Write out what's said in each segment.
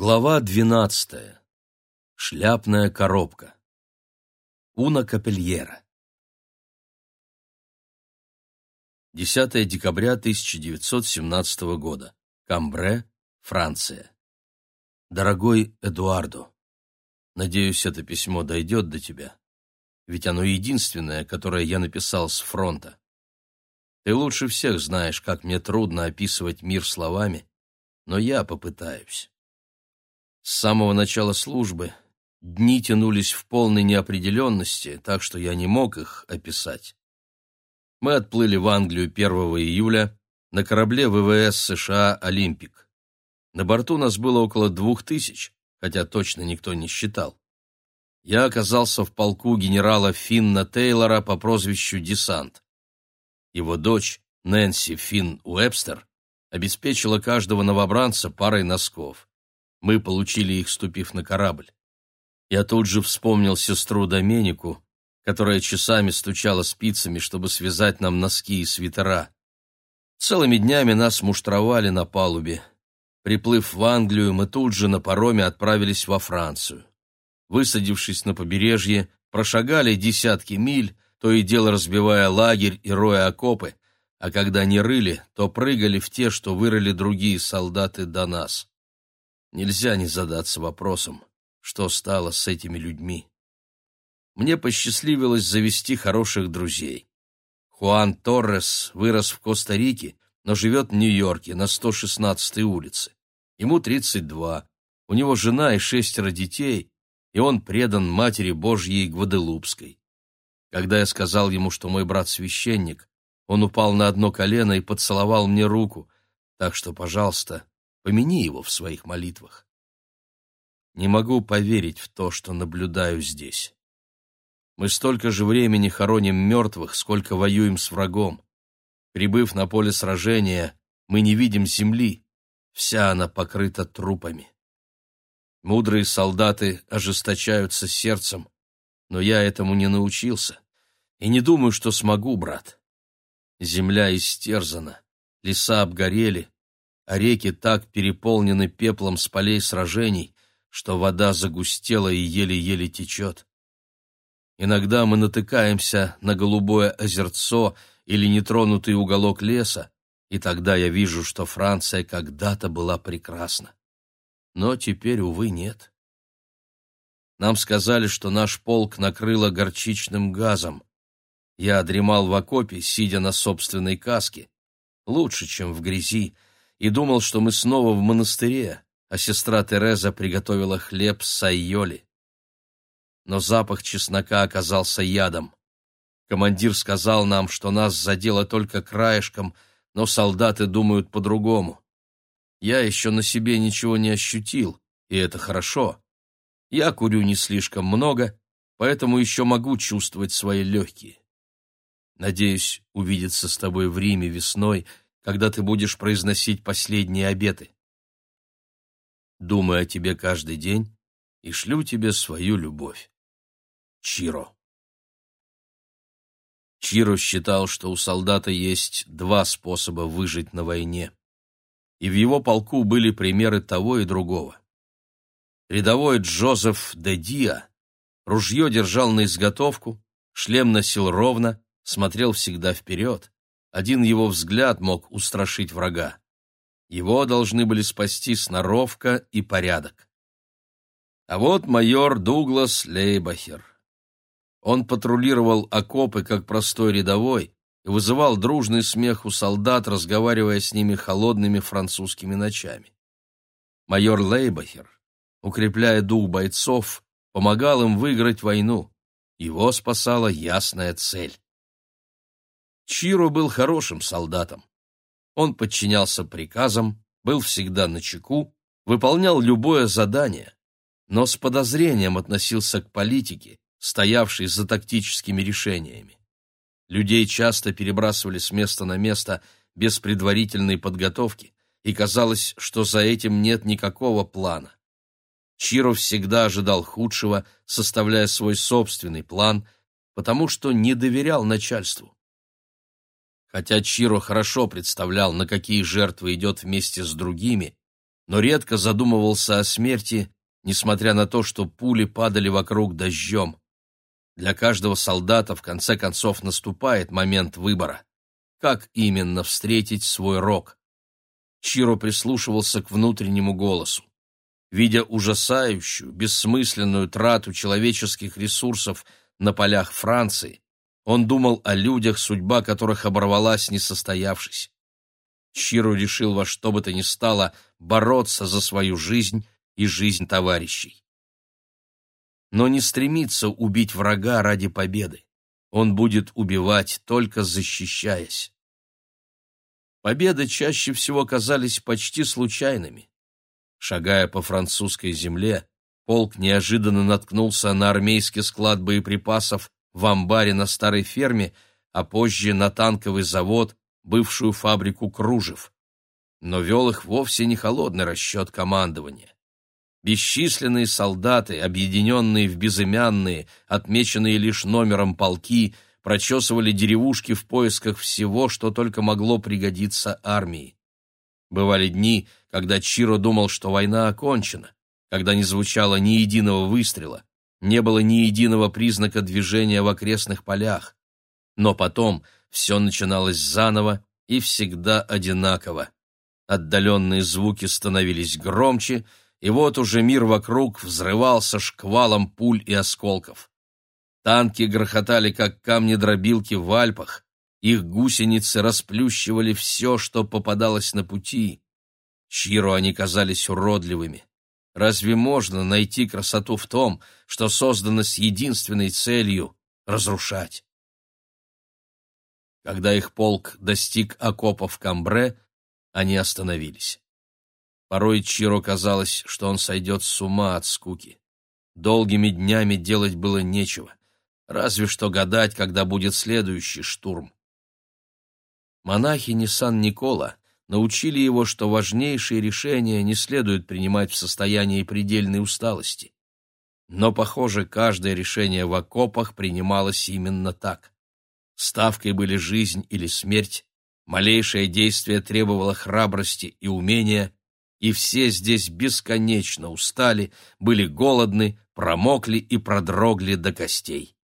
Глава двенадцатая. Шляпная коробка. Уна Капельера. 10 декабря 1917 года. Камбре, Франция. Дорогой Эдуардо, надеюсь, это письмо дойдет до тебя, ведь оно единственное, которое я написал с фронта. Ты лучше всех знаешь, как мне трудно описывать мир словами, но я попытаюсь. С самого начала службы дни тянулись в полной неопределенности, так что я не мог их описать. Мы отплыли в Англию 1 июля на корабле ВВС США «Олимпик». На борту нас было около двух тысяч, хотя точно никто не считал. Я оказался в полку генерала Финна Тейлора по прозвищу Десант. Его дочь, Нэнси Финн Уэбстер, обеспечила каждого новобранца парой носков. Мы получили их, ступив на корабль. Я тут же вспомнил сестру Доменику, которая часами стучала спицами, чтобы связать нам носки и свитера. Целыми днями нас муштровали на палубе. Приплыв в Англию, мы тут же на пароме отправились во Францию. Высадившись на побережье, прошагали десятки миль, то и дело разбивая лагерь и роя окопы, а когда не рыли, то прыгали в те, что вырыли другие солдаты до нас. Нельзя не задаться вопросом, что стало с этими людьми. Мне посчастливилось завести хороших друзей. Хуан Торрес вырос в Коста-Рике, но живет в Нью-Йорке на 116-й улице. Ему 32, у него жена и шестеро детей, и он предан Матери Божьей Гваделупской. Когда я сказал ему, что мой брат священник, он упал на одно колено и поцеловал мне руку, так что, пожалуйста, Помяни его в своих молитвах. Не могу поверить в то, что наблюдаю здесь. Мы столько же времени хороним мертвых, сколько воюем с врагом. Прибыв на поле сражения, мы не видим земли, вся она покрыта трупами. Мудрые солдаты ожесточаются сердцем, но я этому не научился и не думаю, что смогу, брат. Земля истерзана, леса обгорели, а реки так переполнены пеплом с полей сражений, что вода загустела и еле-еле течет. Иногда мы натыкаемся на голубое озерцо или нетронутый уголок леса, и тогда я вижу, что Франция когда-то была прекрасна. Но теперь, увы, нет. Нам сказали, что наш полк накрыло горчичным газом. Я дремал в окопе, сидя на собственной каске. Лучше, чем в грязи, и думал, что мы снова в монастыре, а сестра Тереза приготовила хлеб с айоли. Но запах чеснока оказался ядом. Командир сказал нам, что нас задело только краешком, но солдаты думают по-другому. Я еще на себе ничего не ощутил, и это хорошо. Я курю не слишком много, поэтому еще могу чувствовать свои легкие. Надеюсь увидеться с тобой в Риме весной — когда ты будешь произносить последние обеты. Думаю о тебе каждый день и шлю тебе свою любовь. Чиро. Чиро считал, что у солдата есть два способа выжить на войне, и в его полку были примеры того и другого. Рядовой Джозеф де Диа ружье держал на изготовку, шлем носил ровно, смотрел всегда вперед, один его взгляд мог устрашить врага. Его должны были спасти сноровка и порядок. А вот майор Дуглас Лейбахер. Он патрулировал окопы как простой рядовой и вызывал дружный смех у солдат, разговаривая с ними холодными французскими ночами. Майор Лейбахер, укрепляя дух бойцов, помогал им выиграть войну. Его спасала ясная цель. Чиро был хорошим солдатом. Он подчинялся приказам, был всегда на чеку, выполнял любое задание, но с подозрением относился к политике, стоявшей за тактическими решениями. Людей часто перебрасывали с места на место без предварительной подготовки, и казалось, что за этим нет никакого плана. Чиро всегда ожидал худшего, составляя свой собственный план, потому что не доверял начальству. Хотя Чиро хорошо представлял, на какие жертвы идет вместе с другими, но редко задумывался о смерти, несмотря на то, что пули падали вокруг дождем. Для каждого солдата в конце концов наступает момент выбора. Как именно встретить свой рок? Чиро прислушивался к внутреннему голосу. Видя ужасающую, бессмысленную трату человеческих ресурсов на полях Франции, он думал о людях, судьба которых оборвалась, не состоявшись. Чиро решил во что бы то ни стало бороться за свою жизнь и жизнь товарищей. Но не стремиться убить врага ради победы. Он будет убивать, только защищаясь. Победы чаще всего казались почти случайными. Шагая по французской земле, полк неожиданно наткнулся на армейский склад боеприпасов в амбаре на старой ферме, а позже на танковый завод, бывшую фабрику кружев. Но вел их вовсе не холодный расчет командования. Бесчисленные солдаты, объединенные в безымянные, отмеченные лишь номером полки, прочесывали деревушки в поисках всего, что только могло пригодиться армии. Бывали дни, когда Чиро думал, что война окончена, когда не звучало ни единого выстрела, не было ни единого признака движения в окрестных полях. Но потом все начиналось заново и всегда одинаково. Отдаленные звуки становились громче, и вот уже мир вокруг взрывался шквалом пуль и осколков. Танки грохотали, как камни-дробилки в Альпах, их гусеницы расплющивали все, что попадалось на пути. Чиру они казались уродливыми. Разве можно найти красоту в том, что создано с единственной целью — разрушать? Когда их полк достиг окопов Камбре, они остановились. Порой Чиро казалось, что он сойдет с ума от скуки. Долгими днями делать было нечего, разве что гадать, когда будет следующий штурм. Монахини Сан-Никола научили его, что важнейшие решения не следует принимать в состоянии предельной усталости. Но, похоже, каждое решение в окопах принималось именно так. Ставкой были жизнь или смерть, малейшее действие требовало храбрости и умения, и все здесь бесконечно устали, были голодны, промокли и продрогли до костей.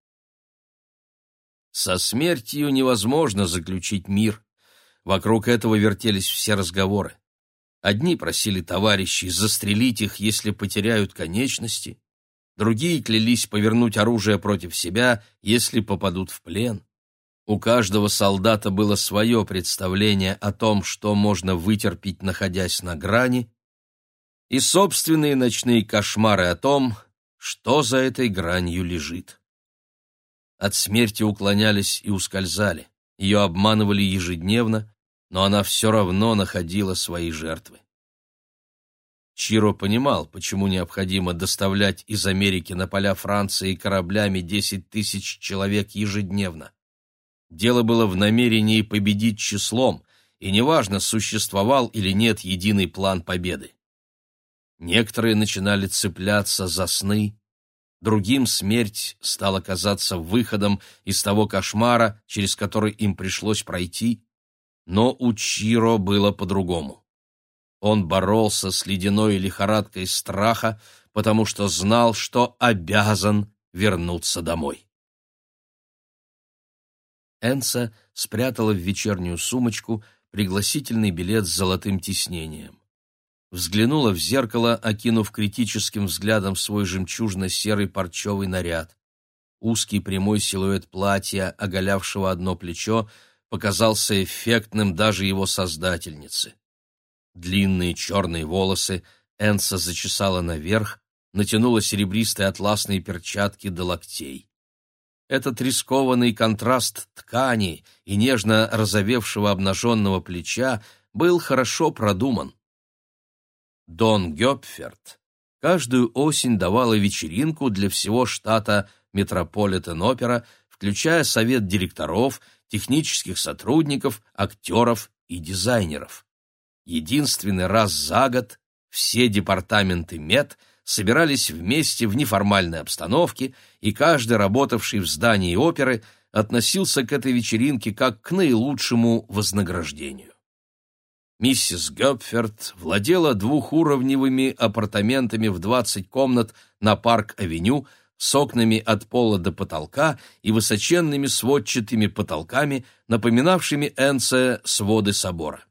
Со смертью невозможно заключить мир, Вокруг этого вертелись все разговоры. Одни просили товарищей застрелить их, если потеряют конечности, другие клялись повернуть оружие против себя, если попадут в плен. У каждого солдата было свое представление о том, что можно вытерпеть, находясь на грани, и собственные ночные кошмары о том, что за этой гранью лежит. От смерти уклонялись и ускользали, ее обманывали ежедневно, но она все равно находила свои жертвы. Чиро понимал, почему необходимо доставлять из Америки на поля Франции кораблями 10 тысяч человек ежедневно. Дело было в намерении победить числом, и неважно, существовал или нет единый план победы. Некоторые начинали цепляться за сны, другим смерть стала казаться выходом из того кошмара, через который им пришлось пройти, но у Чиро было по-другому. Он боролся с ледяной лихорадкой страха, потому что знал, что обязан вернуться домой. Энса спрятала в вечернюю сумочку пригласительный билет с золотым тиснением. Взглянула в зеркало, окинув критическим взглядом свой жемчужно-серый парчевый наряд. Узкий прямой силуэт платья, оголявшего одно плечо, показался эффектным даже его создательнице. Длинные черные волосы Энса зачесала наверх, натянула серебристые атласные перчатки до локтей. Этот рискованный контраст ткани и нежно розовевшего обнаженного плеча был хорошо продуман. Дон Гёпферт каждую осень давала вечеринку для всего штата Метрополитен-опера, включая совет директоров — технических сотрудников, актеров и дизайнеров. Единственный раз за год все департаменты МЕД собирались вместе в неформальной обстановке, и каждый, работавший в здании оперы, относился к этой вечеринке как к наилучшему вознаграждению. миссис Гёпферт владела двухуровневыми апартаментами в 20 комнат на Парк-авеню с окнами от пола до потолка и высоченными сводчатыми потолками, напоминавшими Энце своды собора.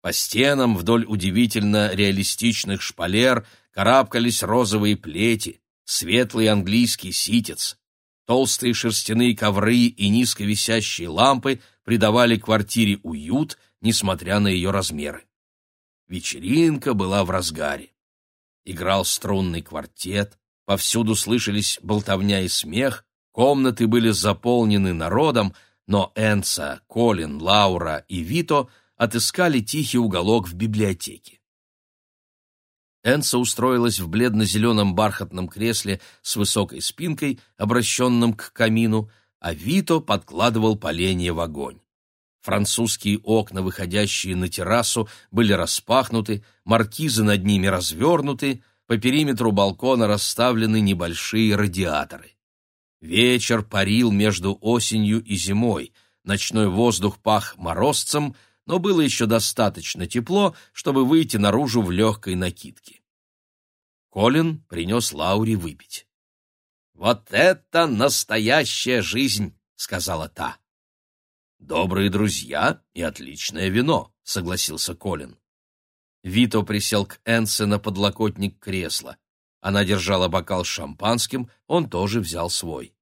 По стенам вдоль удивительно реалистичных шпалер карабкались розовые плети, светлый английский ситец. Толстые шерстяные ковры и низко висящие лампы придавали квартире уют, несмотря на ее размеры. Вечеринка была в разгаре. Играл струнный квартет, повсюду слышались болтовня и смех, комнаты были заполнены народом, но Энса, Колин, Лаура и Вито — отыскали тихий уголок в библиотеке. Энса устроилась в бледно-зеленом бархатном кресле с высокой спинкой, обращенном к камину, а Вито подкладывал поленье в огонь. Французские окна, выходящие на террасу, были распахнуты, маркизы над ними развернуты, по периметру балкона расставлены небольшие радиаторы. Вечер парил между осенью и зимой, ночной воздух пах морозцем, но было еще достаточно тепло, чтобы выйти наружу в легкой накидке. Колин принес Лауре выпить. «Вот это настоящая жизнь!» — сказала та. «Добрые друзья и отличное вино», — согласился Колин. Вито присел к Энсе на подлокотник кресла. Она держала бокал с шампанским, он тоже взял свой.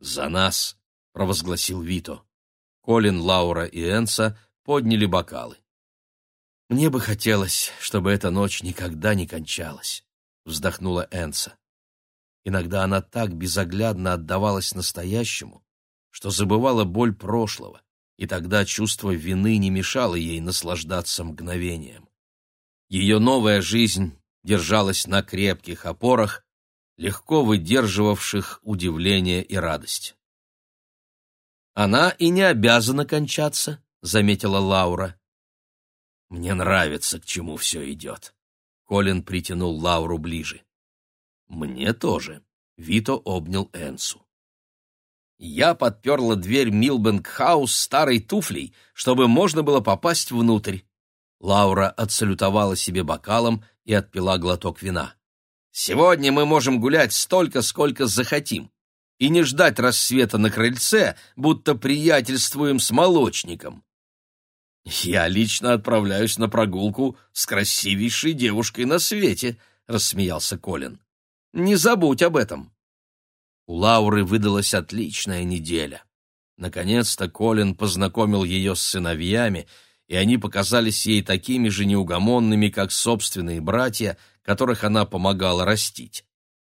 «За нас!» — провозгласил Вито. Колин, Лаура и Энса подняли бокалы. «Мне бы хотелось, чтобы эта ночь никогда не кончалась», — вздохнула Энса. Иногда она так безоглядно отдавалась настоящему, что забывала боль прошлого, и тогда чувство вины не мешало ей наслаждаться мгновением. Ее новая жизнь держалась на крепких опорах, легко выдерживавших удивление и радость. Она и не обязана кончаться, — заметила Лаура. «Мне нравится, к чему все идет». Колин притянул Лауру ближе. «Мне тоже». Вито обнял Энсу. Я подперла дверь Милбенг-хаус старой туфлей, чтобы можно было попасть внутрь. Лаура отсалютовала себе бокалом и отпила глоток вина. «Сегодня мы можем гулять столько, сколько захотим, и не ждать рассвета на крыльце, будто приятельствуем с молочником. «Я лично отправляюсь на прогулку с красивейшей девушкой на свете», — рассмеялся Колин. «Не забудь об этом». У Лауры выдалась отличная неделя. Наконец-то Колин познакомил ее с сыновьями, и они показались ей такими же неугомонными, как собственные братья, которых она помогала растить.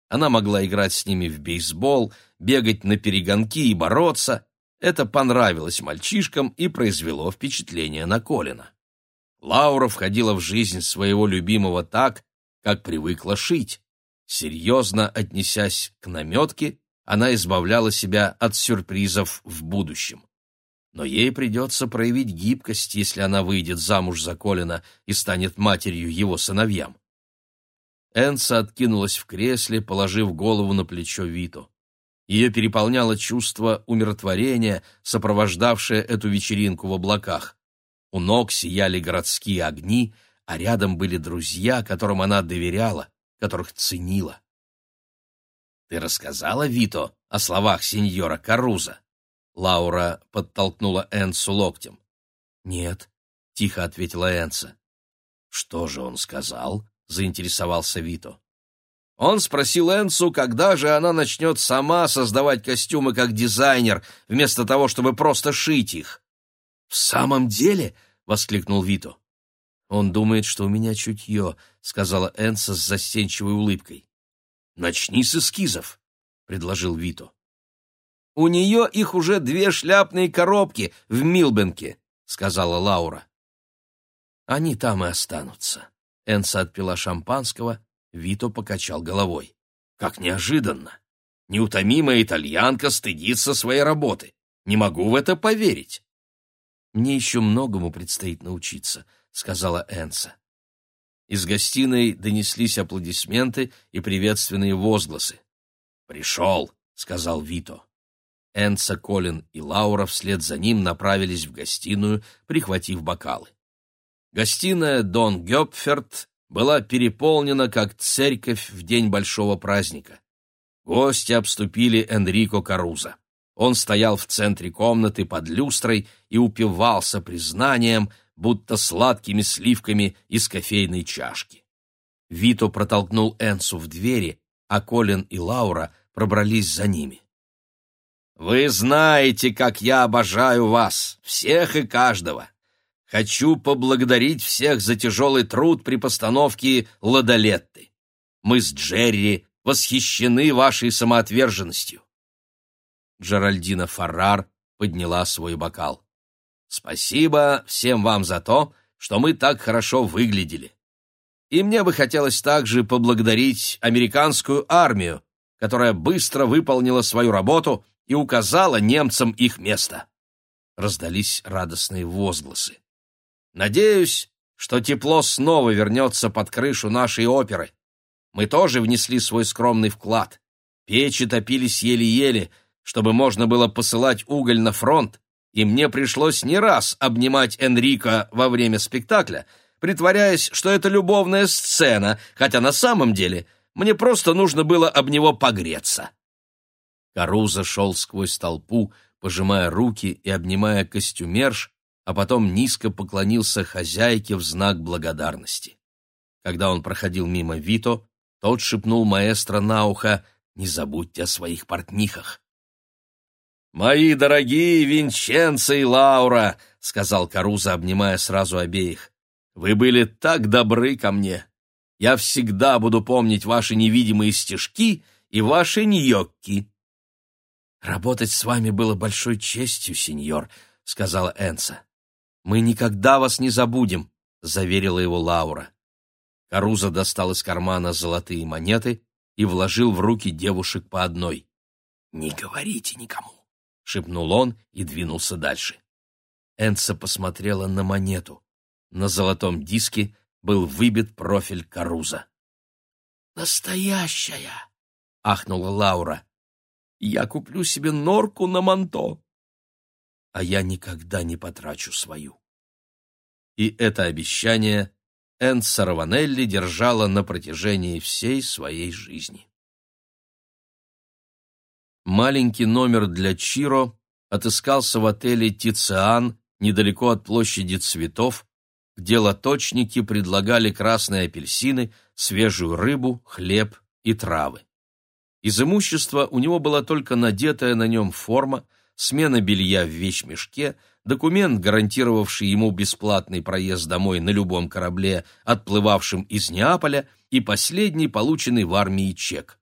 Она могла играть с ними в бейсбол, бегать на перегонки и бороться, это понравилось мальчишкам и произвело впечатление на Колина. Лаура входила в жизнь своего любимого так, как привыкла шить. Серьезно отнесясь к наметке, она избавляла себя от сюрпризов в будущем. Но ей придется проявить гибкость, если она выйдет замуж за Колина и станет матерью его сыновьям. Энса откинулась в кресле, положив голову на плечо Вито. Ее переполняло чувство умиротворения, сопровождавшее эту вечеринку в облаках. У ног сияли городские огни, а рядом были друзья, которым она доверяла, которых ценила. «Ты рассказала, Вито, о словах сеньора Каруза?» Лаура подтолкнула Энсу локтем. «Нет», — тихо ответила Энса. «Что же он сказал?» — заинтересовался Вито. Он спросил Энсу, когда же она начнет сама создавать костюмы как дизайнер, вместо того, чтобы просто шить их. «В самом деле?» — воскликнул Вито. «Он думает, что у меня чутье», — сказала Энса с застенчивой улыбкой. «Начни с эскизов», — предложил Вито. «У нее их уже две шляпные коробки в Милбенке», — сказала Лаура. «Они там и останутся». Энса отпила шампанского Вито покачал головой. Как неожиданно! Неутомимая итальянка стыдится своей работы. Не могу в это поверить. Мне еще многому предстоит научиться, сказала Энса. Из гостиной донеслись аплодисменты и приветственные возгласы. «Пришел», — сказал Вито. Энца, Колин и Лаура вслед за ним направились в гостиную, прихватив бокалы. Гостиная Дон Гёпферт была переполнена, как церковь в день большого праздника. Гости обступили Энрико Каруза. Он стоял в центре комнаты под люстрой и упивался признанием, будто сладкими сливками из кофейной чашки. Вито протолкнул Энсу в двери, а Колин и Лаура пробрались за ними. «Вы знаете, как я обожаю вас, всех и каждого. Хочу поблагодарить всех за тяжелый труд при постановке «Ладолетты». Мы с Джерри восхищены вашей самоотверженностью. Джеральдина Фаррар подняла свой бокал. «Спасибо всем вам за то, что мы так хорошо выглядели. И мне бы хотелось также поблагодарить американскую армию, которая быстро выполнила свою работу и указала немцам их место». Раздались радостные возгласы. «Надеюсь, что тепло снова вернется под крышу нашей оперы. Мы тоже внесли свой скромный вклад. Печи топились еле-еле, чтобы можно было посылать уголь на фронт, и мне пришлось не раз обнимать Энрико во время спектакля, притворяясь, что это любовная сцена, хотя на самом деле мне просто нужно было об него погреться. Каруза шел сквозь толпу, пожимая руки и обнимая костюмерш, а потом низко поклонился хозяйке в знак благодарности. Когда он проходил мимо Вито, тот шепнул маэстро на ухо «Не забудьте о своих портнихах». «Мои дорогие Винченцо и Лаура», — сказал Каруза, обнимая сразу обеих, — «вы были так добры ко мне. Я всегда буду помнить ваши невидимые стежки и ваши ньокки». «Работать с вами было большой честью, сеньор», — сказала Энса. «Мы никогда вас не забудем», — заверила его Лаура. Каруза достал из кармана золотые монеты и вложил в руки девушек по одной. «Не говорите никому», — шепнул он и двинулся дальше. Энца посмотрела на монету. На золотом диске был выбит профиль Каруза. «Настоящая!» — ахнула Лаура. «Я куплю себе норку на манто, а я никогда не потрачу свою». И это обещание Энца Раванелли держала на протяжении всей своей жизни. Маленький номер для Чиро отыскался в отеле «Тициан» недалеко от площади цветов, где лоточники предлагали красные апельсины, свежую рыбу, хлеб и травы. Из имущества у него была только надетая на нем форма, смена белья в вещмешке, документ, гарантировавший ему бесплатный проезд домой на любом корабле, отплывавшем из Неаполя, и последний полученный в армии чек.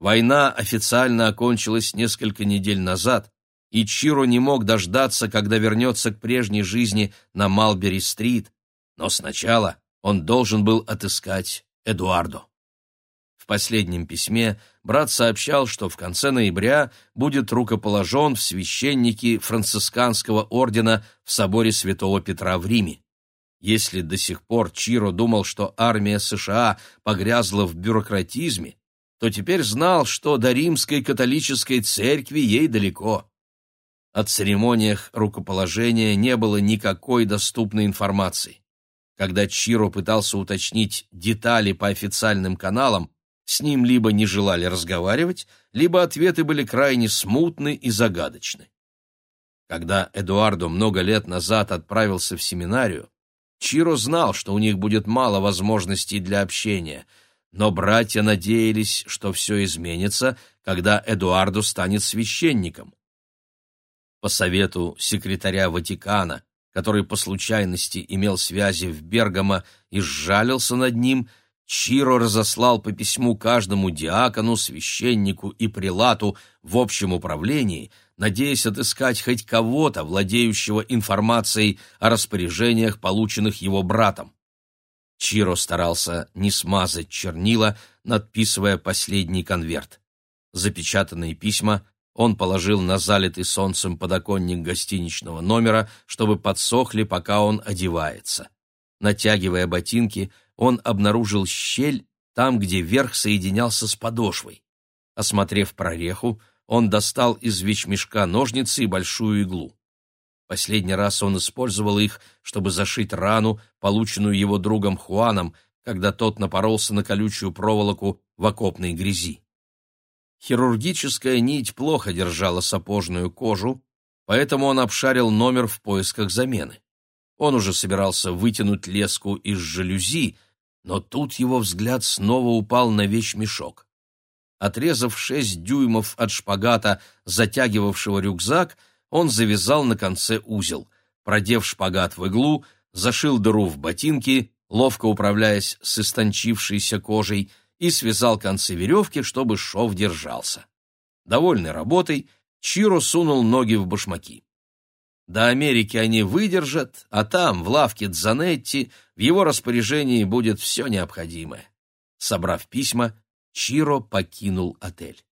Война официально окончилась несколько недель назад, и Чиро не мог дождаться, когда вернется к прежней жизни на Малбери-стрит, но сначала он должен был отыскать Эдуардо. В последнем письме брат сообщал, что в конце ноября будет рукоположен в священники францисканского ордена в соборе Святого Петра в Риме. Если до сих пор Чиро думал, что армия США погрязла в бюрократизме, то теперь знал, что до римской католической церкви ей далеко. О церемониях рукоположения не было никакой доступной информации. Когда Чиро пытался уточнить детали по официальным каналам, с ним либо не желали разговаривать, либо ответы были крайне смутны и загадочны. Когда Эдуардо много лет назад отправился в семинарию, Чиро знал, что у них будет мало возможностей для общения — но братья надеялись, что все изменится, когда Эдуарду станет священником. По совету секретаря Ватикана, который по случайности имел связи в Бергамо и сжалился над ним, Чиро разослал по письму каждому диакону, священнику и прилату в общем управлении, надеясь отыскать хоть кого-то, владеющего информацией о распоряжениях, полученных его братом. Чиро старался не смазать чернила, надписывая последний конверт. Запечатанные письма он положил на залитый солнцем подоконник гостиничного номера, чтобы подсохли, пока он одевается. Натягивая ботинки, он обнаружил щель там, где верх соединялся с подошвой. Осмотрев прореху, он достал из вещмешка ножницы и большую иглу. Последний раз он использовал их, чтобы зашить рану, полученную его другом Хуаном, когда тот напоролся на колючую проволоку в окопной грязи. Хирургическая нить плохо держала сапожную кожу, поэтому он обшарил номер в поисках замены. Он уже собирался вытянуть леску из жалюзи, но тут его взгляд снова упал на вещмешок. Отрезав шесть дюймов от шпагата, затягивавшего рюкзак, он завязал на конце узел. Продев шпагат в иглу, зашил дыру в ботинки, ловко управляясь с истончившейся кожей, и связал концы веревки, чтобы шов держался. Довольный работой, Чиро сунул ноги в башмаки. До Америки они выдержат, а там, в лавке Дзанетти, в его распоряжении будет все необходимое. Собрав письма, Чиро покинул отель.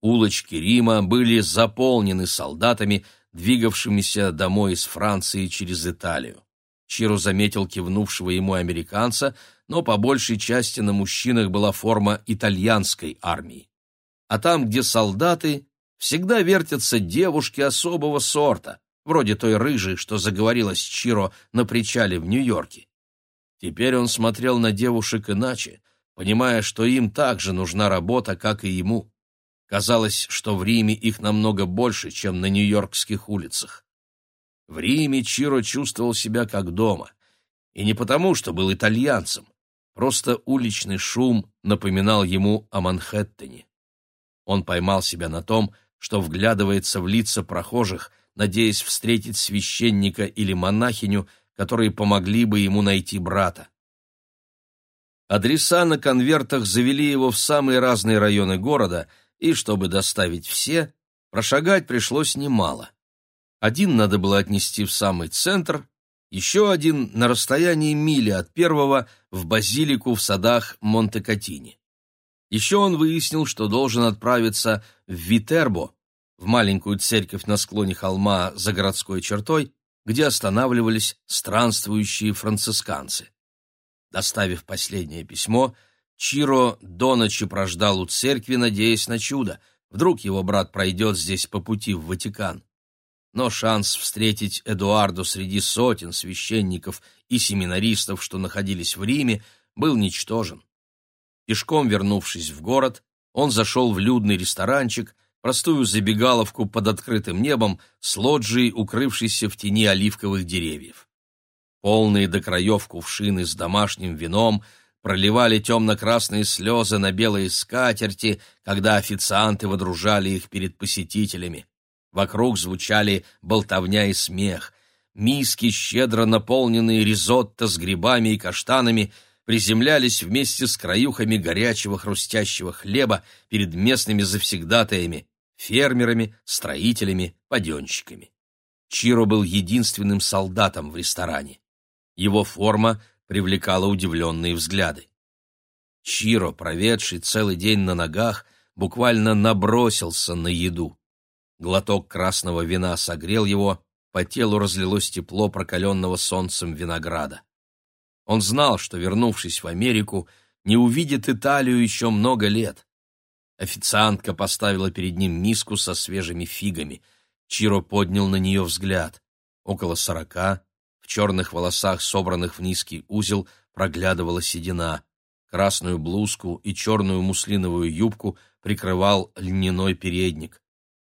Улочки Рима были заполнены солдатами, двигавшимися домой из Франции через Италию. Чиро заметил кивнувшего ему американца, но по большей части на мужчинах была форма итальянской армии. А там, где солдаты, всегда вертятся девушки особого сорта, вроде той рыжей, что заговорила с Чиро на причале в Нью-Йорке. Теперь он смотрел на девушек иначе, понимая, что им также нужна работа, как и ему. Казалось, что в Риме их намного больше, чем на нью-йоркских улицах. В Риме Чиро чувствовал себя как дома. И не потому, что был итальянцем. Просто уличный шум напоминал ему о Манхэттене. Он поймал себя на том, что вглядывается в лица прохожих, надеясь встретить священника или монахиню, которые помогли бы ему найти брата. Адреса на конвертах завели его в самые разные районы города, и, чтобы доставить все, прошагать пришлось немало. Один надо было отнести в самый центр, еще один на расстоянии мили от первого в базилику в садах Монте-Катини. Еще он выяснил, что должен отправиться в Витербо, в маленькую церковь на склоне холма за городской чертой, где останавливались странствующие францисканцы. Доставив последнее письмо, Чиро до ночи прождал у церкви, надеясь на чудо. Вдруг его брат пройдет здесь по пути в Ватикан. Но шанс встретить Эдуарду среди сотен священников и семинаристов, что находились в Риме, был ничтожен. Пешком вернувшись в город, он зашел в людный ресторанчик, простую забегаловку под открытым небом с лоджией, укрывшейся в тени оливковых деревьев. Полные до краев кувшины с домашним вином проливали темно-красные слезы на белые скатерти, когда официанты водружали их перед посетителями. Вокруг звучали болтовня и смех. Миски, щедро наполненные ризотто с грибами и каштанами — приземлялись вместе с краюхами горячего хрустящего хлеба перед местными завсегдатаями, фермерами, строителями, паденщиками. Чиро был единственным солдатом в ресторане. Его форма привлекала удивленные взгляды. Чиро, проведший целый день на ногах, буквально набросился на еду. Глоток красного вина согрел его, по телу разлилось тепло прокаленного солнцем винограда. Он знал, что, вернувшись в Америку, не увидит Италию еще много лет. Официантка поставила перед ним миску со свежими фигами. Чиро поднял на нее взгляд. Около сорока, в черных волосах, собранных в низкий узел, проглядывала седина. Красную блузку и черную муслиновую юбку прикрывал льняной передник.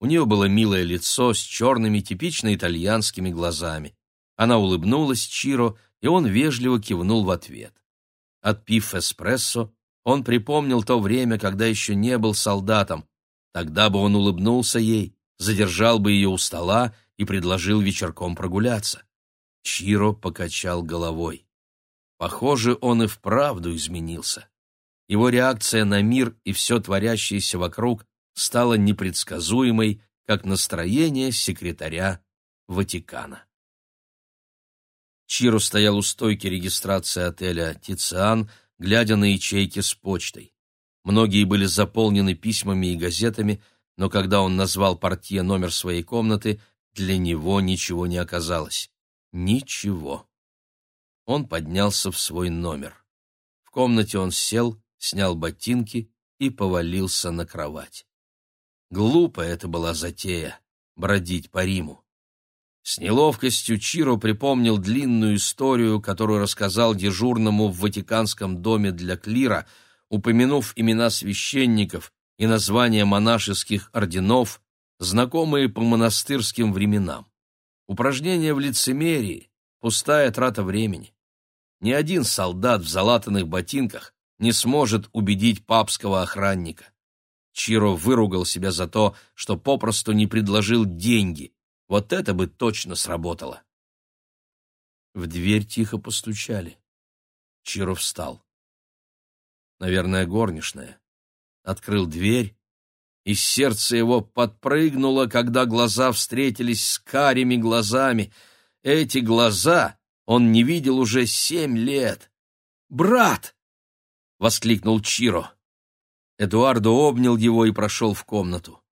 У нее было милое лицо с черными типично итальянскими глазами. Она улыбнулась Чиро и он вежливо кивнул в ответ. Отпив эспрессо, он припомнил то время, когда еще не был солдатом. Тогда бы он улыбнулся ей, задержал бы ее у стола и предложил вечерком прогуляться. Чиро покачал головой. Похоже, он и вправду изменился. Его реакция на мир и все творящееся вокруг стала непредсказуемой, как настроение секретаря Ватикана. Чиро стоял у стойки регистрации отеля «Тициан», глядя на ячейки с почтой. Многие были заполнены письмами и газетами, но когда он назвал портье номер своей комнаты, для него ничего не оказалось. Ничего. Он поднялся в свой номер. В комнате он сел, снял ботинки и повалился на кровать. Глупая это была затея — бродить по Риму. С неловкостью Чиро припомнил длинную историю, которую рассказал дежурному в Ватиканском доме для клира, упомянув имена священников и названия монашеских орденов, знакомые по монастырским временам. Упражнение в лицемерии — пустая трата времени. Ни один солдат в залатанных ботинках не сможет убедить папского охранника. Чиро выругал себя за то, что попросту не предложил деньги, вот это бы точно сработало. В дверь тихо постучали. Чиро встал. Наверное, горничная. Открыл дверь, и сердце его подпрыгнуло, когда глаза встретились с карими глазами. Эти глаза он не видел уже семь лет. «Брат!» — воскликнул Чиро. Эдуардо обнял его и прошел в комнату.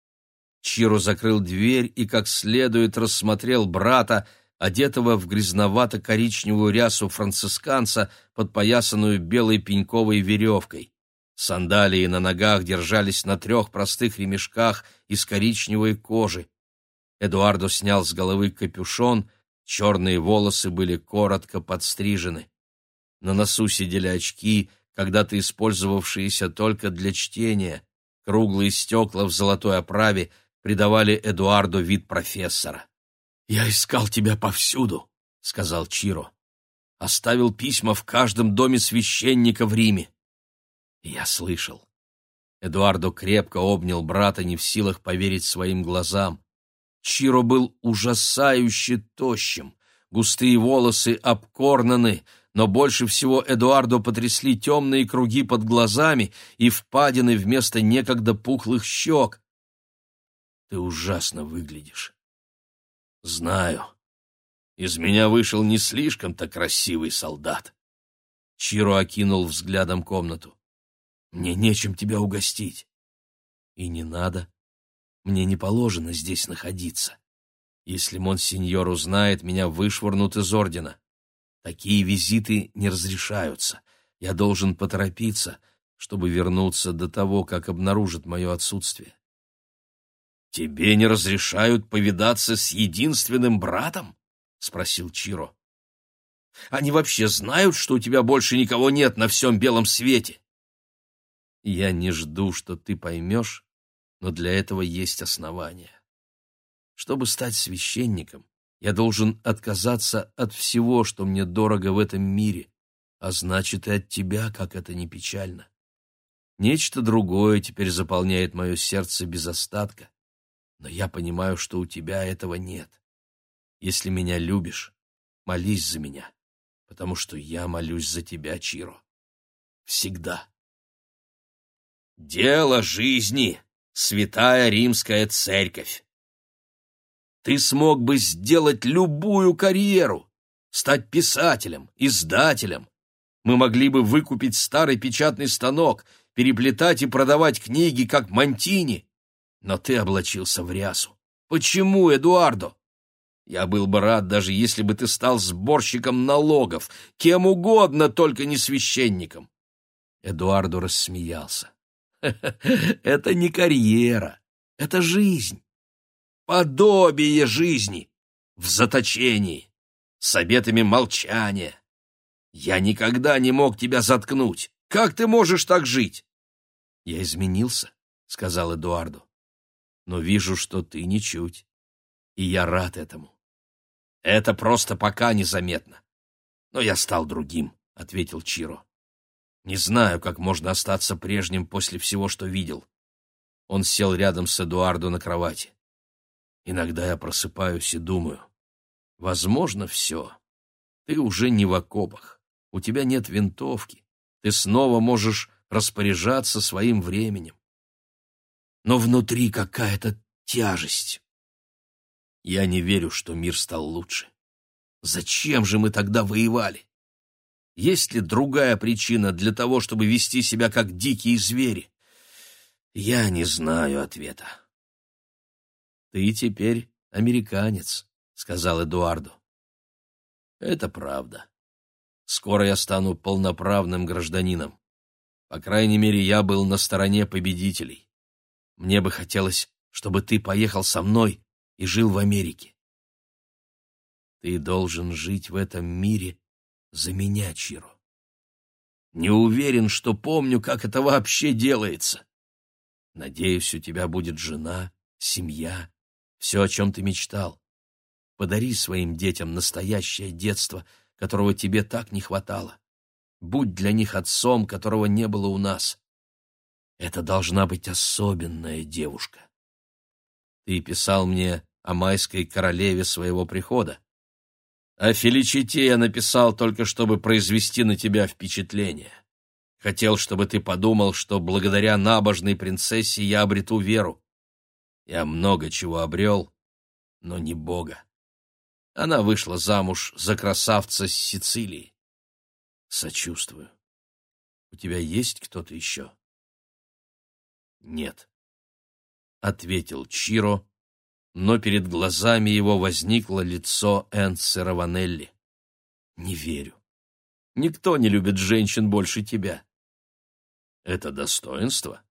Чиро закрыл дверь и как следует рассмотрел брата, одетого в грязновато-коричневую рясу францисканца, подпоясанную белой пеньковой веревкой. Сандалии на ногах держались на трех простых ремешках из коричневой кожи. Эдуардо снял с головы капюшон, черные волосы были коротко подстрижены. На носу сидели очки, когда-то использовавшиеся только для чтения. Круглые стекла в золотой оправе — придавали Эдуарду вид профессора. «Я искал тебя повсюду», — сказал Чиро. «Оставил письма в каждом доме священника в Риме». я слышал. Эдуардо крепко обнял брата, не в силах поверить своим глазам. Чиро был ужасающе тощим, густые волосы обкорнаны, но больше всего Эдуардо потрясли темные круги под глазами и впадины вместо некогда пухлых щек. Ты ужасно выглядишь. Знаю. Из меня вышел не слишком-то красивый солдат. Чиро окинул взглядом комнату. Мне нечем тебя угостить. И не надо. Мне не положено здесь находиться. Если монсеньор узнает, меня вышвырнут из ордена. Такие визиты не разрешаются. Я должен поторопиться, чтобы вернуться до того, как обнаружат мое отсутствие. «Тебе не разрешают повидаться с единственным братом?» — спросил Чиро. «Они вообще знают, что у тебя больше никого нет на всем белом свете?» «Я не жду, что ты поймешь, но для этого есть основания. Чтобы стать священником, я должен отказаться от всего, что мне дорого в этом мире, а значит и от тебя, как это не печально. Нечто другое теперь заполняет мое сердце без остатка, но я понимаю, что у тебя этого нет. Если меня любишь, молись за меня, потому что я молюсь за тебя, Чиро. Всегда. Дело жизни, святая римская церковь. Ты смог бы сделать любую карьеру, стать писателем, издателем. Мы могли бы выкупить старый печатный станок, переплетать и продавать книги, как Монтини. Но ты облачился в рясу. Почему, Эдуардо? Я был бы рад, даже если бы ты стал сборщиком налогов, кем угодно, только не священником. Эдуардо рассмеялся. Это не карьера, это жизнь. Подобие жизни в заточении, с обетами молчания. Я никогда не мог тебя заткнуть. Как ты можешь так жить? Я изменился, сказал Эдуардо но вижу, что ты ничуть. И я рад этому. Это просто пока незаметно. Но я стал другим, — ответил Чиро. Не знаю, как можно остаться прежним после всего, что видел. Он сел рядом с Эдуардо на кровати. Иногда я просыпаюсь и думаю, возможно, все. Ты уже не в окопах, у тебя нет винтовки, ты снова можешь распоряжаться своим временем но внутри какая-то тяжесть. Я не верю, что мир стал лучше. Зачем же мы тогда воевали? Есть ли другая причина для того, чтобы вести себя как дикие звери? Я не знаю ответа. «Ты теперь американец», — сказал Эдуардо. «Это правда. Скоро я стану полноправным гражданином. По крайней мере, я был на стороне победителей. Мне бы хотелось, чтобы ты поехал со мной и жил в Америке. Ты должен жить в этом мире за меня, Чиро. Не уверен, что помню, как это вообще делается. Надеюсь, у тебя будет жена, семья, все, о чем ты мечтал. Подари своим детям настоящее детство, которого тебе так не хватало. Будь для них отцом, которого не было у нас. Это должна быть особенная девушка. Ты писал мне о майской королеве своего прихода. О Феличите я написал только, чтобы произвести на тебя впечатление. Хотел, чтобы ты подумал, что благодаря набожной принцессе я обрету веру. Я много чего обрел, но не Бога. Она вышла замуж за красавца с Сицилии. Сочувствую. У тебя есть кто-то еще? Нет. Ответил Чиро, но перед глазами его возникло лицо Энце Раванелли. Не верю. Никто не любит женщин больше тебя. Это достоинство?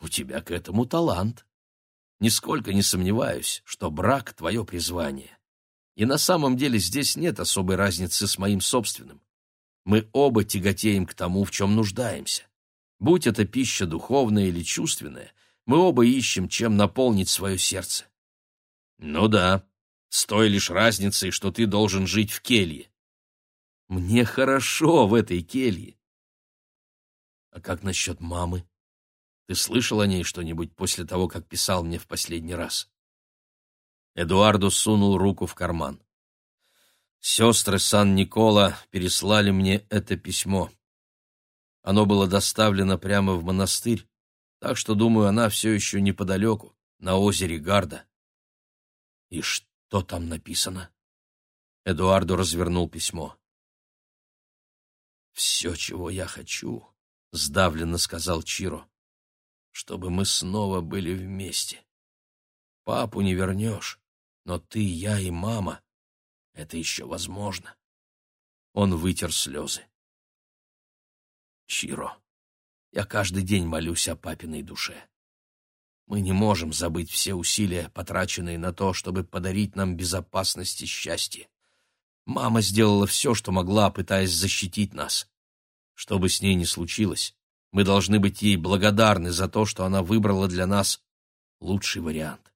У тебя к этому талант. Нисколько не сомневаюсь, что брак — твое призвание. И на самом деле здесь нет особой разницы с моим собственным. Мы оба тяготеем к тому, в чем нуждаемся. Будь это пища духовная или чувственная, мы оба ищем, чем наполнить свое сердце. Ну да, с той лишь разницей, что ты должен жить в келье. Мне хорошо в этой келье. А как насчет мамы? Ты слышал о ней что-нибудь после того, как писал мне в последний раз? Эдуардо сунул руку в карман. Сестры Сан-Никола переслали мне это письмо. Оно было доставлено прямо в монастырь, так что, думаю, она все еще неподалеку, на озере Гарда. И что там написано? Эдуардо развернул письмо. «Все, чего я хочу», — сдавленно сказал Чиро, — «чтобы мы снова были вместе. Папу не вернешь, но ты, я и мама — это еще возможно. Он вытер слезы. Чиро, я каждый день молюсь о папиной душе. Мы не можем забыть все усилия, потраченные на то, чтобы подарить нам безопасность и счастье. Мама сделала все, что могла, пытаясь защитить нас. Что бы с ней ни случилось, мы должны быть ей благодарны за то, что она выбрала для нас лучший вариант.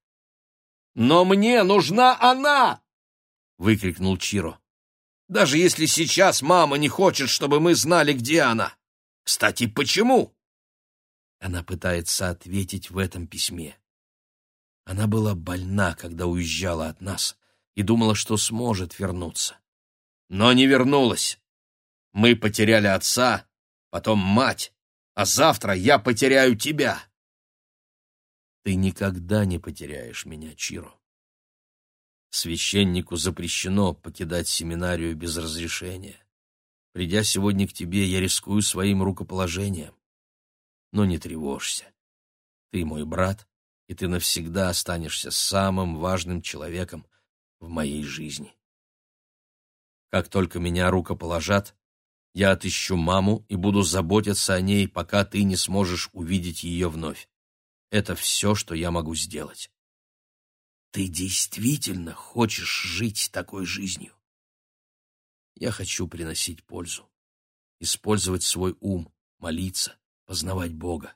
«Но мне нужна она!» — выкрикнул Чиро. «Даже если сейчас мама не хочет, чтобы мы знали, где она. Кстати, почему?» Она пытается ответить в этом письме. Она была больна, когда уезжала от нас, и думала, что сможет вернуться. Но не вернулась. Мы потеряли отца, потом мать, а завтра я потеряю тебя. Ты никогда не потеряешь меня, Чиро. Священнику запрещено покидать семинарию без разрешения. Придя сегодня к тебе, я рискую своим рукоположением. Но не тревожься. Ты мой брат, и ты навсегда останешься самым важным человеком в моей жизни. Как только меня рукоположат, я отыщу маму и буду заботиться о ней, пока ты не сможешь увидеть ее вновь. Это все, что я могу сделать. Ты действительно хочешь жить такой жизнью? Я хочу приносить пользу, использовать свой ум, молиться, познавать Бога.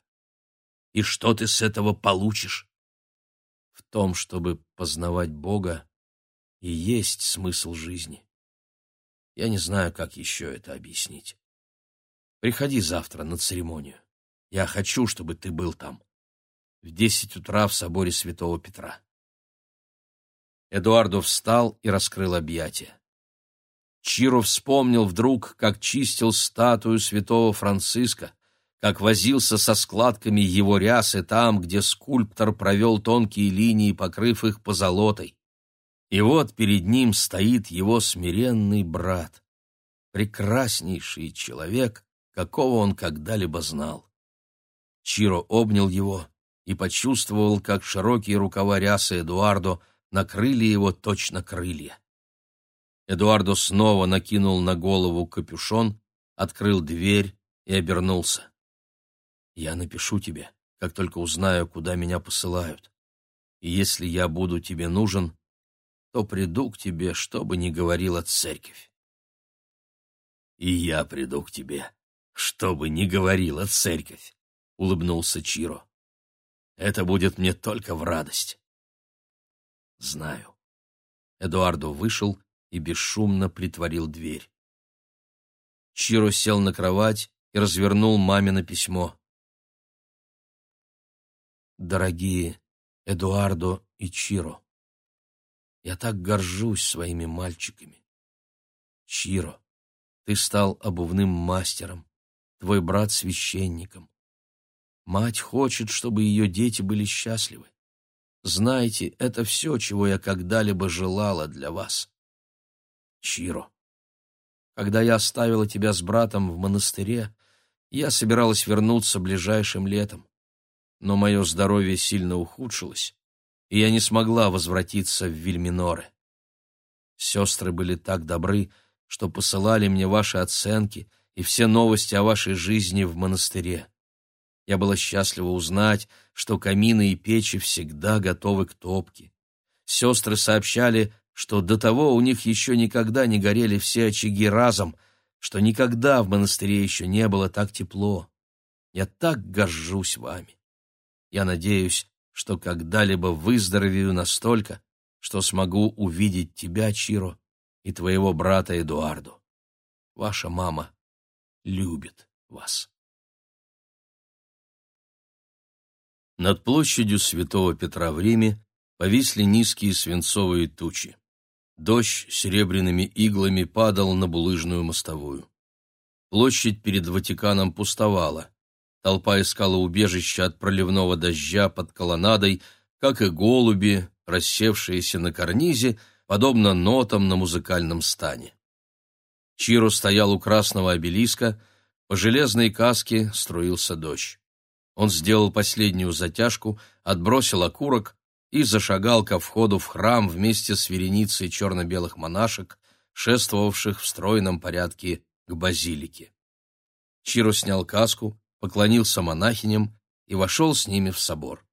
И что ты с этого получишь? В том, чтобы познавать Бога, и есть смысл жизни. Я не знаю, как еще это объяснить. Приходи завтра на церемонию. Я хочу, чтобы ты был там в десять утра в соборе святого Петра. Эдуардо встал и раскрыл объятия. Чиро вспомнил вдруг, как чистил статую святого Франциска, как возился со складками его рясы там, где скульптор провел тонкие линии, покрыв их позолотой. И вот перед ним стоит его смиренный брат, прекраснейший человек, какого он когда-либо знал. Чиро обнял его, и почувствовал, как широкие рукава рясы Эдуардо накрыли его точно крылья. Эдуардо снова накинул на голову капюшон, открыл дверь и обернулся. «Я напишу тебе, как только узнаю, куда меня посылают. И если я буду тебе нужен, то приду к тебе, что бы ни говорила церковь. И я приду к тебе, что бы ни говорила церковь, — улыбнулся Чиро. Это будет мне только в радость. Знаю. Эдуардо вышел и бесшумно притворил дверь. Чиро сел на кровать и развернул мамино письмо. «Дорогие Эдуардо и Чиро, я так горжусь своими мальчиками. Чиро, ты стал обувным мастером, твой брат священником. Мать хочет, чтобы ее дети были счастливы. Знаете, это все, чего я когда-либо желала для вас. Чиро, когда я оставила тебя с братом в монастыре, я собиралась вернуться ближайшим летом. Но мое здоровье сильно ухудшилось, и я не смогла возвратиться в Вильминоре. Сестры были так добры, что посылали мне ваши оценки и все новости о вашей жизни в монастыре. Я была счастлива узнать, что камины и печи всегда готовы к топке. Сестры сообщали, что до того у них еще никогда не горели все очаги разом, что никогда в монастыре еще не было так тепло. Я так горжусь вами. Я надеюсь, что когда-либо выздоровею настолько, что смогу увидеть тебя, Чиро, и твоего брата Эдуарду. Ваша мама любит вас. Над площадью Святого Петра в Риме повисли низкие свинцовые тучи. Дождь серебряными иглами падал на булыжную мостовую. Площадь перед Ватиканом пустовала. Толпа искала убежища от проливного дождя под колоннадой, как и голуби, рассевшиеся на карнизе, подобно нотам на музыкальном стане. Чиро стоял у красного обелиска, по железной каске струился дождь. Он сделал последнюю затяжку, отбросил окурок и зашагал ко входу в храм вместе с вереницей черно-белых монашек, шествовавших в стройном порядке к базилике. Чиро снял каску, поклонился монахиням и вошел с ними в собор.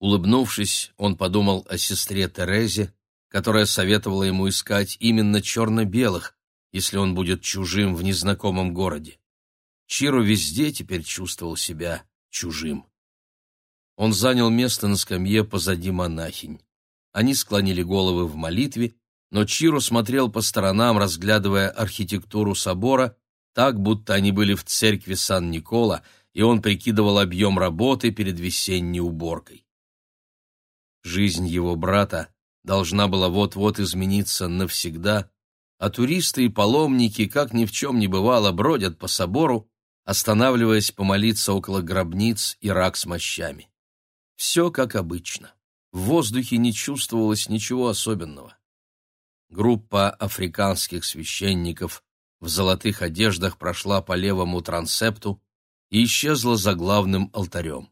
Улыбнувшись, он подумал о сестре Терезе, которая советовала ему искать именно черно-белых, если он будет чужим в незнакомом городе. Чиро везде теперь чувствовал себя чужим. Он занял место на скамье позади монахинь. Они склонили головы в молитве, но Чиро смотрел по сторонам, разглядывая архитектуру собора так, будто они были в церкви Сан-Никола, и он прикидывал объем работы перед весенней уборкой. Жизнь его брата должна была вот-вот измениться навсегда, а туристы и паломники, как ни в чем не бывало, бродят по собору, останавливаясь помолиться около гробниц и рак с мощами. Все как обычно. В воздухе не чувствовалось ничего особенного. Группа африканских священников в золотых одеждах прошла по левому трансепту и исчезла за главным алтарем.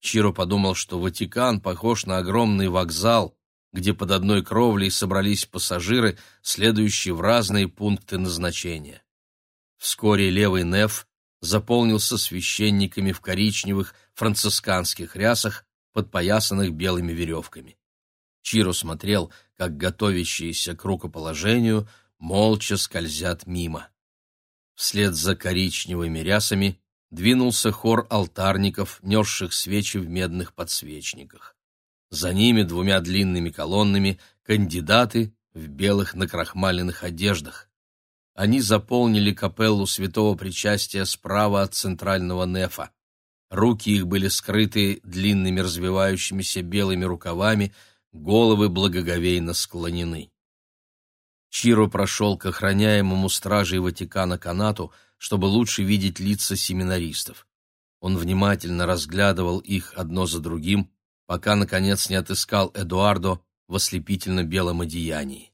Чиро подумал, что Ватикан похож на огромный вокзал, где под одной кровлей собрались пассажиры, следующие в разные пункты назначения. Вскоре левый неф заполнился священниками в коричневых францисканских рясах, подпоясанных белыми веревками. Чиро смотрел, как готовящиеся к рукоположению молча скользят мимо. Вслед за коричневыми рясами двинулся хор алтарников, несших свечи в медных подсвечниках. За ними двумя длинными колоннами кандидаты в белых накрахмаленных одеждах. Они заполнили капеллу святого причастия справа от центрального нефа. Руки их были скрыты длинными развивающимися белыми рукавами, головы благоговейно склонены. Чиро прошел к охраняемому стражей Ватикана канату, чтобы лучше видеть лица семинаристов. Он внимательно разглядывал их одно за другим, пока, наконец, не отыскал Эдуардо в ослепительно-белом одеянии.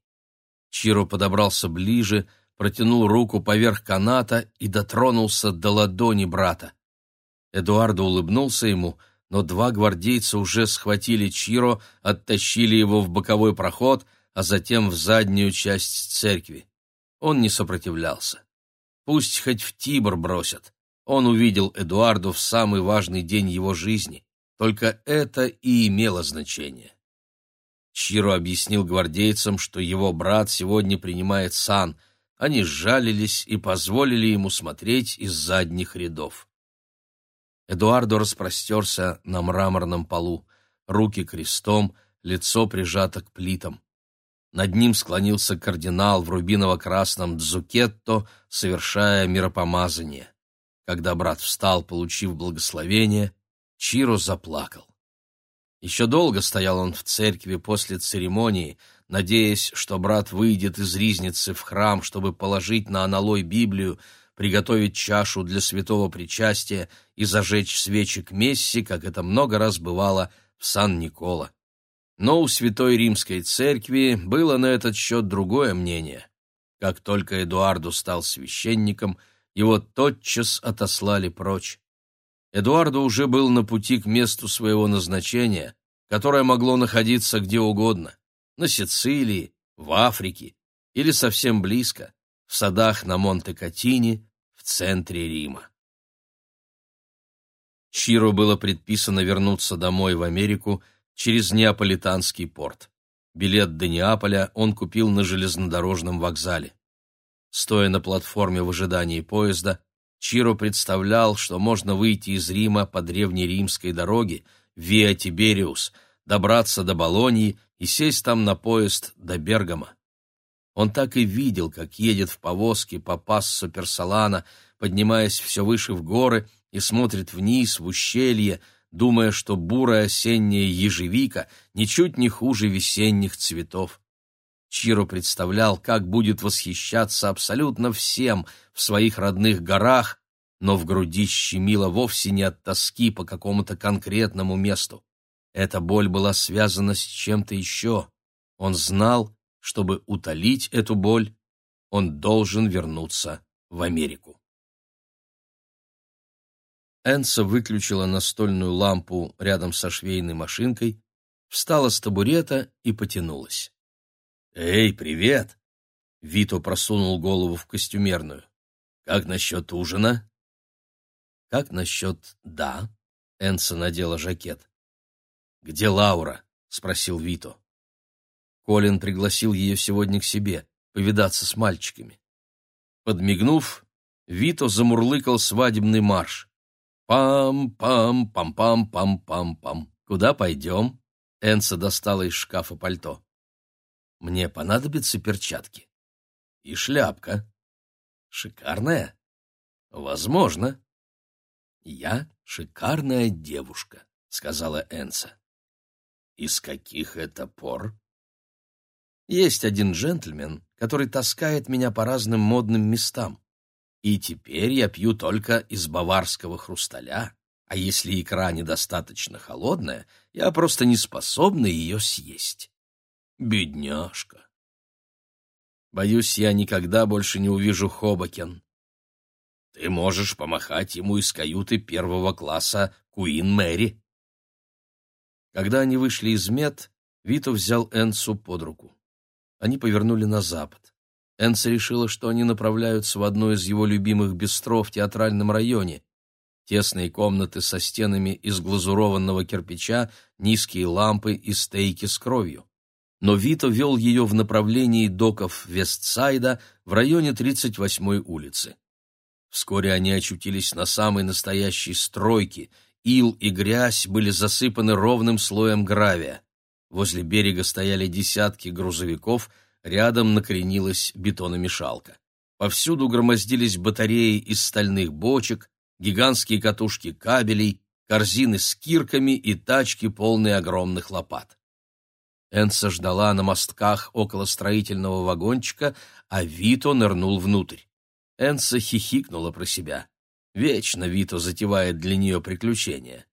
Чиро подобрался ближе, протянул руку поверх каната и дотронулся до ладони брата. Эдуардо улыбнулся ему, но два гвардейца уже схватили Чиро, оттащили его в боковой проход — а затем в заднюю часть церкви. Он не сопротивлялся. Пусть хоть в Тибр бросят. Он увидел Эдуарду в самый важный день его жизни, Только это и имело значение. Чиро объяснил гвардейцам, что его брат сегодня принимает сан. Они сжалились и позволили ему смотреть из задних рядов. Эдуардо распростерся на мраморном полу, руки крестом, лицо прижато к плитам. Над ним склонился кардинал в рубиново-красном дзукетто, совершая миропомазание. Когда брат встал, получив благословение, Чиро заплакал. Еще долго стоял он в церкви после церемонии, надеясь, что брат выйдет из ризницы в храм, чтобы положить на аналой Библию, приготовить чашу для святого причастия и зажечь свечи к мессе, как это много раз бывало в Сан-Никола. Но у Святой Римской Церкви было на этот счет другое мнение. Как только Эдуарду стал священником, его тотчас отослали прочь. Эдуардо уже был на пути к месту своего назначения, которое могло находиться где угодно — на Сицилии, в Африке или совсем близко, в садах на Монте-Катини, в центре Рима. Чиро было предписано вернуться домой в Америку через Неаполитанский порт. Билет до Неаполя он купил на железнодорожном вокзале. Стоя на платформе в ожидании поезда, Чиро представлял, что можно выйти из Рима по древнеримской дороге, Виа Тибериус, добраться до Болоньи и сесть там на поезд до Бергама. Он так и видел, как едет в повозке по пассу Персолана, поднимаясь все выше в горы и смотрит вниз, в ущелье, думая, что бурая осенняя ежевика ничуть не хуже весенних цветов. Чиро представлял, как будет восхищаться абсолютно всем в своих родных горах, но в груди щемило вовсе не от тоски по какому-то конкретному месту. Эта боль была связана с чем-то еще. Он знал, чтобы утолить эту боль, он должен вернуться в Америку. Энса выключила настольную лампу рядом со швейной машинкой, встала с табурета и потянулась. «Эй, привет!» Вито просунул голову в костюмерную. «Как насчет ужина?» «Как насчет «да»?» Энса надела жакет. «Где Лаура?» — спросил Вито. Колин пригласил ее сегодня к себе, повидаться с мальчиками. Подмигнув, Вито замурлыкал свадебный марш. «Пам-пам-пам-пам-пам-пам-пам. Куда пойдем?» Энса достала из шкафа пальто. Мне понадобятся перчатки. И шляпка. Шикарная? Возможно. Я шикарная девушка, сказала Энса. Из каких это пор? Есть один джентльмен, который таскает меня по разным модным местам. И теперь я пью только из баварского хрусталя, а если икра недостаточно холодная, я просто не способна ее съесть. Бедняжка. Боюсь, я никогда больше не увижу Хобакен. Ты можешь помахать ему из каюты первого класса Куин Мэри. Когда они вышли из мед, Вито взял Энсу под руку. Они повернули на запад. Энса решила, что они направляются в одно из его любимых бистро в театральном районе. Тесные комнаты со стенами из глазурованного кирпича, низкие лампы и стейки с кровью но Вито вел ее в направлении доков Вестсайда в районе 38-й улицы. Вскоре они очутились на самой настоящей стройке, ил и грязь были засыпаны ровным слоем гравия. Возле берега стояли десятки грузовиков, рядом накренилась бетономешалка. Повсюду громоздились батареи из стальных бочек, гигантские катушки кабелей, корзины с кирками и тачки, полные огромных лопат. Энса ждала на мостках около строительного вагончика, а Вито нырнул внутрь. Энса хихикнула про себя. Вечно Вито затевает для нее приключения.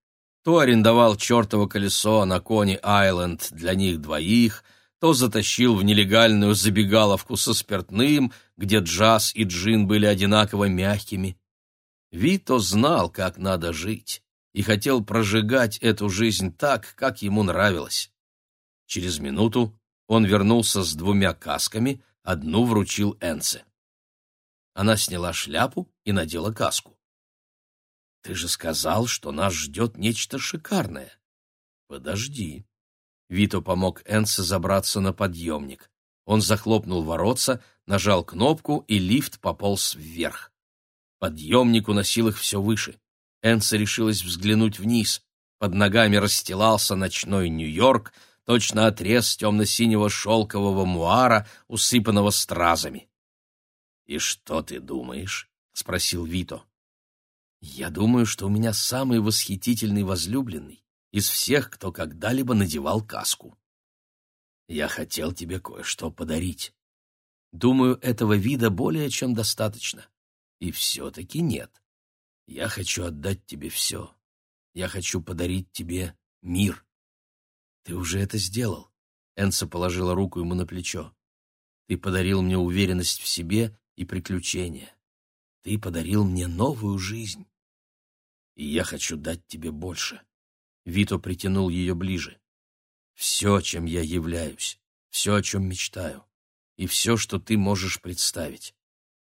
То арендовал чертово колесо на Кони-Айленд для них двоих, то затащил в нелегальную забегаловку со спиртным, где джаз и джин были одинаково мягкими. Вито знал, как надо жить, и хотел прожигать эту жизнь так, как ему нравилось. Через минуту он вернулся с двумя касками, одну вручил Энце. Она сняла шляпу и надела каску. Ты же сказал, что нас ждет нечто шикарное. Подожди. Вито помог Энсе забраться на подъемник. Он захлопнул воротца, нажал кнопку, и лифт пополз вверх. Подъемник уносил их все выше. Энса решилась взглянуть вниз. Под ногами расстилался ночной Нью-Йорк, точно отрез темно-синего шелкового муара, усыпанного стразами. «И что ты думаешь?» — спросил Вито. «Я думаю, что у меня самый восхитительный возлюбленный из всех, кто когда-либо надевал каску. Я хотел тебе кое-что подарить. Думаю, этого вида более чем достаточно. И все-таки нет. Я хочу отдать тебе все. Я хочу подарить тебе мир. Ты уже это сделал. Энса положила руку ему на плечо. Ты подарил мне уверенность в себе и приключения. Ты подарил мне новую жизнь. И я хочу дать тебе больше. Вито притянул ее ближе. Все, чем я являюсь, все, о чем мечтаю, и все, что ты можешь представить.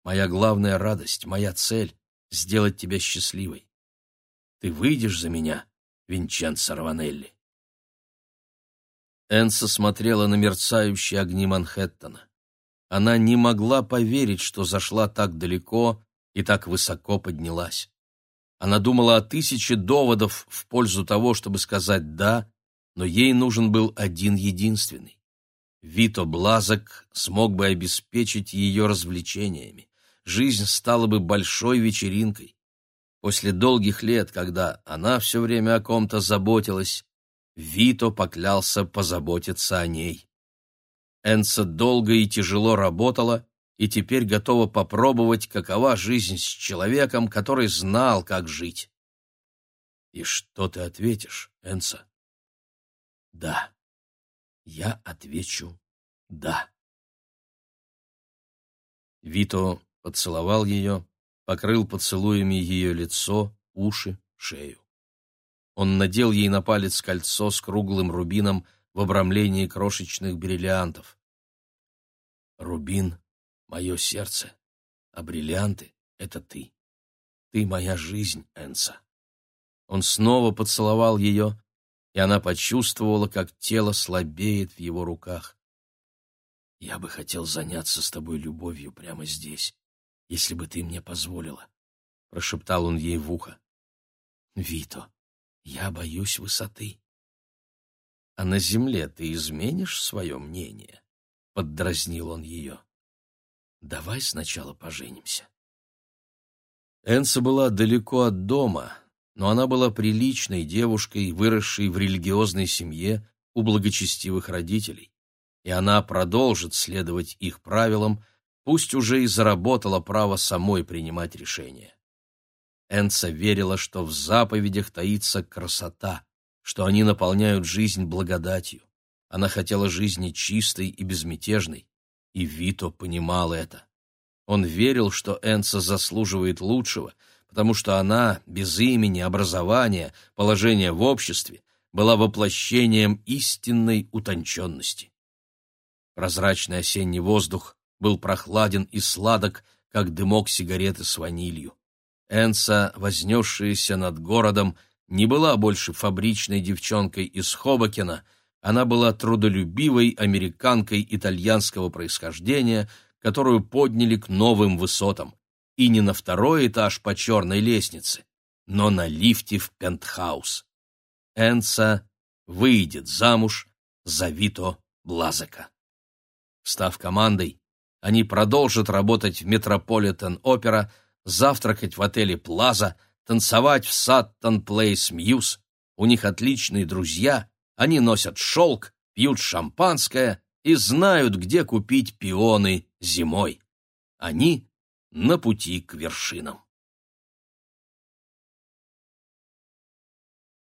Моя главная радость, моя цель сделать тебя счастливой. Ты выйдешь за меня, Винченцо Раванелли?» Энса смотрела на мерцающие огни Манхэттена. Она не могла поверить, что зашла так далеко и так высоко поднялась. Она думала о тысяче доводов в пользу того, чтобы сказать «да», но ей нужен был один единственный. Вито Блазок смог бы обеспечить ее развлечениями жизнь стала бы большой вечеринкой. После долгих лет, когда она все время о ком-то заботилась, Вито поклялся позаботиться о ней. Энса долго и тяжело работала и теперь готова попробовать, какова жизнь с человеком, который знал, как жить. И что ты ответишь, Энса? Да. Я отвечу «да». Вито поцеловал ее, покрыл поцелуями ее лицо, уши, шею. Он надел ей на палец кольцо с круглым рубином в обрамлении крошечных бриллиантов. «Рубин — мое сердце, а бриллианты — это ты. Ты моя жизнь, Энса». Он снова поцеловал ее, и она почувствовала, как тело слабеет в его руках. «Я бы хотел заняться с тобой любовью прямо здесь, если бы ты мне позволила, — прошептал он ей в ухо. — Вито, я боюсь высоты. — А на земле ты изменишь свое мнение? — поддразнил он ее. — Давай сначала поженимся. Энса была далеко от дома, но она была приличной девушкой, выросшей в религиозной семье у благочестивых родителей, и она продолжит следовать их правилам, пусть уже и заработала право самой принимать решения. Энца верила, что в заповедях таится красота, что они наполняют жизнь благодатью. Она хотела жизни чистой и безмятежной, и Вито понимал это. Он верил, что Энца заслуживает лучшего, потому что она, без имени, образования, положения в обществе, была воплощением истинной утонченности. Прозрачный осенний воздух был прохладен и сладок, как дымок сигареты с ванилью. Энса, вознесшаяся над городом, не была больше фабричной девчонкой из Хобокена, она была трудолюбивой американкой итальянского происхождения, которую подняли к новым высотам, и не на второй этаж по черной лестнице, но на лифте в пентхаус. Энса выйдет замуж за Вито Блазека. Став командой, они продолжат работать в Метрополитен-опера, завтракать в отеле «Плаза», танцевать в Саттон Плейс Мьюз. У них отличные друзья, они носят шелк, пьют шампанское и знают, где купить пионы зимой. Они на пути к вершинам.